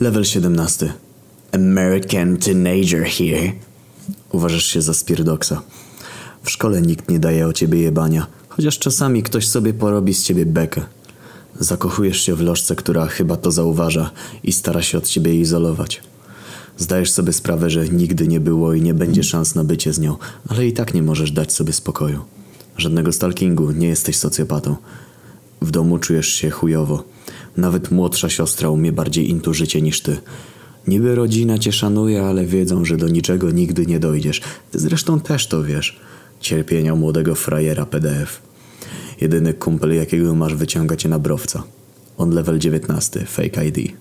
Level 17. American Teenager here. Uważasz się za spirdoksa. W szkole nikt nie daje o ciebie jebania, chociaż czasami ktoś sobie porobi z ciebie bekę. Zakochujesz się w lożce, która chyba to zauważa i stara się od ciebie izolować. Zdajesz sobie sprawę, że nigdy nie było i nie będzie szans na bycie z nią, ale i tak nie możesz dać sobie spokoju. Żadnego stalkingu, nie jesteś socjopatą. W domu czujesz się chujowo. Nawet młodsza siostra umie bardziej intu życie niż ty. Niby rodzina cię szanuje, ale wiedzą, że do niczego nigdy nie dojdziesz. Zresztą też to wiesz. Cierpienia młodego frajera PDF. Jedyny kumpel, jakiego masz, wyciąga cię na browca. On level 19, fake ID.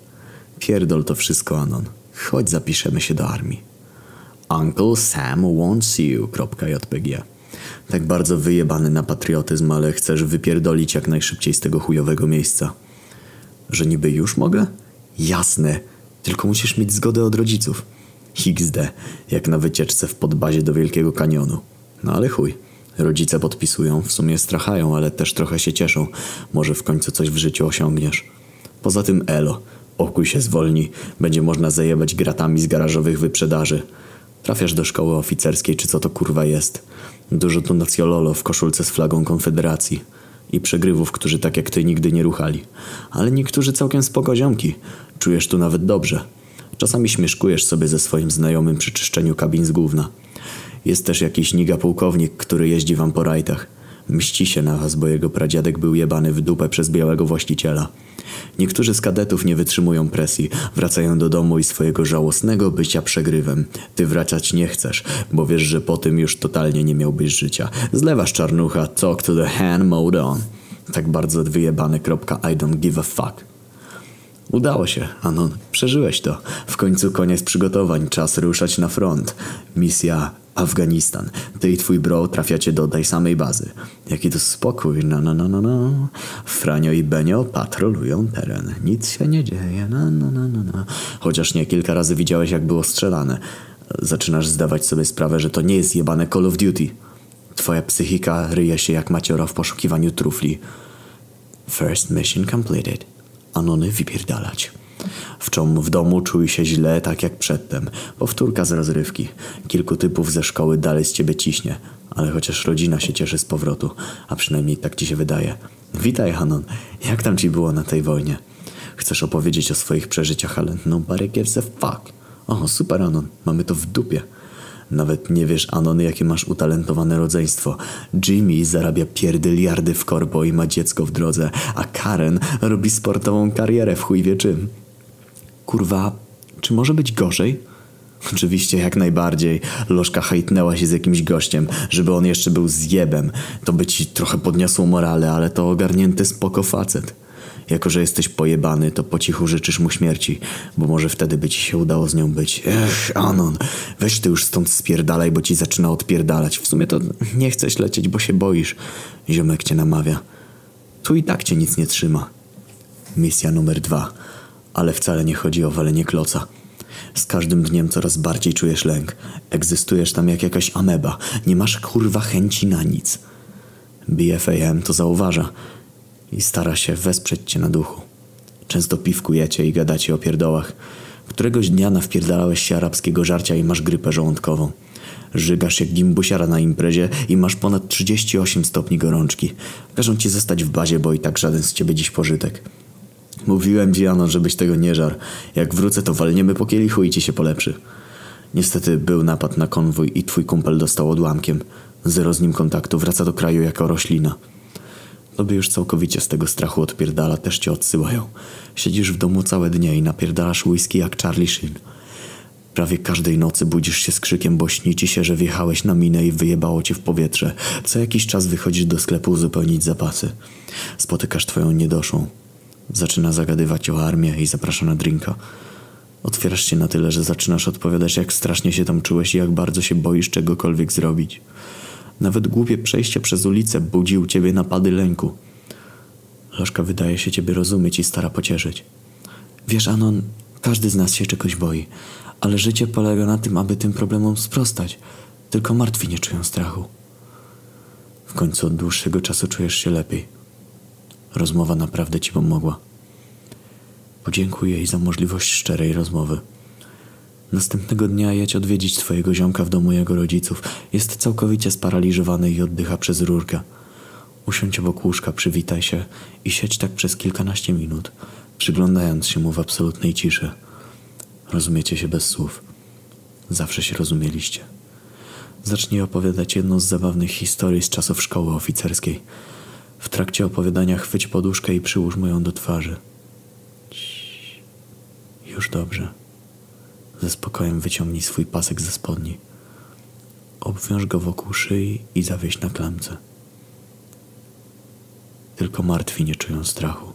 Pierdol to wszystko, Anon. Chodź zapiszemy się do armii. Uncle Sam wants you. .jpg. Tak bardzo wyjebany na patriotyzm, ale chcesz wypierdolić jak najszybciej z tego chujowego miejsca. Że niby już mogę? Jasne. Tylko musisz mieć zgodę od rodziców. XD, jak na wycieczce w podbazie do Wielkiego Kanionu. No ale chuj. Rodzice podpisują, w sumie strachają, ale też trochę się cieszą. Może w końcu coś w życiu osiągniesz. Poza tym elo. Okuj się zwolni. Będzie można zajebać gratami z garażowych wyprzedaży. Trafiasz do szkoły oficerskiej, czy co to kurwa jest. Dużo tu nacjololo w koszulce z flagą Konfederacji. I przegrywów, którzy tak jak ty nigdy nie ruchali. Ale niektórzy całkiem spoko ziomki. Czujesz tu nawet dobrze. Czasami śmieszkujesz sobie ze swoim znajomym przy czyszczeniu kabin z gówna. Jest też jakiś niga pułkownik, który jeździ wam po rajtach. Mści się na was, bo jego pradziadek był jebany w dupę przez białego właściciela. Niektórzy z kadetów nie wytrzymują presji, wracają do domu i swojego żałosnego bycia przegrywem. Ty wracać nie chcesz, bo wiesz, że po tym już totalnie nie miałbyś życia. Zlewasz czarnucha, talk to the hand mode on. Tak bardzo wyjebane. Kropka, I don't give a fuck. Udało się, Anon. Przeżyłeś to. W końcu koniec przygotowań, czas ruszać na front. Misja Afganistan. Ty i twój bro trafiacie do tej samej bazy. Jaki to spokój, no no no no no. Franio i Benio patrolują teren. Nic się nie dzieje, no no no no no. Chociaż nie kilka razy widziałeś jak było strzelane. Zaczynasz zdawać sobie sprawę, że to nie jest jebane Call of Duty. Twoja psychika ryje się jak maciora w poszukiwaniu trufli. First mission completed. Anony wypierdalać. W czym w domu czuj się źle, tak jak przedtem. Powtórka z rozrywki. Kilku typów ze szkoły dalej z ciebie ciśnie. Ale chociaż rodzina się cieszy z powrotu. A przynajmniej tak ci się wydaje. Witaj, Hanon. Jak tam ci było na tej wojnie? Chcesz opowiedzieć o swoich przeżyciach, ale nobody gives a fuck. O, super, Anon. Mamy to w dupie. Nawet nie wiesz, Anon, jakie masz utalentowane rodzeństwo. Jimmy zarabia pierdyliardy w korpo i ma dziecko w drodze, a Karen robi sportową karierę w chuj wie czym. Kurwa, czy może być gorzej? Oczywiście, jak najbardziej. Lożka hejtnęła się z jakimś gościem, żeby on jeszcze był zjebem. To by ci trochę podniosło morale, ale to ogarnięty spoko facet. Jako, że jesteś pojebany, to po cichu życzysz mu śmierci, bo może wtedy by ci się udało z nią być. Ech, Anon, weź ty już stąd spierdalaj, bo ci zaczyna odpierdalać. W sumie to nie chcesz lecieć, bo się boisz. Ziomek cię namawia. Tu i tak cię nic nie trzyma. Misja numer dwa. Ale wcale nie chodzi o walenie kloca. Z każdym dniem coraz bardziej czujesz lęk. Egzystujesz tam jak jakaś ameba. Nie masz kurwa chęci na nic. BFAM to zauważa i stara się wesprzeć cię na duchu. Często piwkujecie i gadacie o pierdołach. Któregoś dnia nawpierdalałeś się arabskiego żarcia i masz grypę żołądkową. Żygasz jak gimbusiara na imprezie i masz ponad 38 stopni gorączki. Każą ci zostać w bazie, bo i tak żaden z ciebie dziś pożytek. Mówiłem ci, żebyś tego nie żar. Jak wrócę, to walniemy po kielichu i ci się polepszy. Niestety był napad na konwój i twój kumpel dostał odłamkiem. Zero z nim kontaktu, wraca do kraju jako roślina. Tobie już całkowicie z tego strachu odpierdala, też cię odsyłają. Siedzisz w domu całe dnie i napierdalasz whisky jak Charlie Sheen. Prawie każdej nocy budzisz się z krzykiem, bo śni ci się, że wjechałeś na minę i wyjebało cię w powietrze. Co jakiś czas wychodzisz do sklepu uzupełnić zapasy. Spotykasz twoją niedoszłą. Zaczyna zagadywać o armię i zaprasza na drinka. Otwierasz się na tyle, że zaczynasz odpowiadać, jak strasznie się tam czułeś i jak bardzo się boisz czegokolwiek zrobić. Nawet głupie przejście przez ulicę budzi u ciebie napady lęku. Lożka wydaje się ciebie rozumieć i stara pocieszyć. Wiesz, Anon, każdy z nas się czegoś boi, ale życie polega na tym, aby tym problemom sprostać. Tylko martwi nie czują strachu. W końcu od dłuższego czasu czujesz się lepiej. Rozmowa naprawdę ci pomogła. Podziękuj jej za możliwość szczerej rozmowy. Następnego dnia jedź odwiedzić twojego ziomka w domu jego rodziców. Jest całkowicie sparaliżowany i oddycha przez rurkę. Usiądź obok łóżka, przywitaj się i siedź tak przez kilkanaście minut, przyglądając się mu w absolutnej ciszy. Rozumiecie się bez słów. Zawsze się rozumieliście. Zacznij opowiadać jedną z zabawnych historii z czasów szkoły oficerskiej. W trakcie opowiadania chwyć poduszkę i przyłóż mu ją do twarzy. Ciii. Już dobrze. Ze spokojem wyciągnij swój pasek ze spodni. Obwiąż go wokół szyi i zawieź na klamce. Tylko martwi nie czują strachu.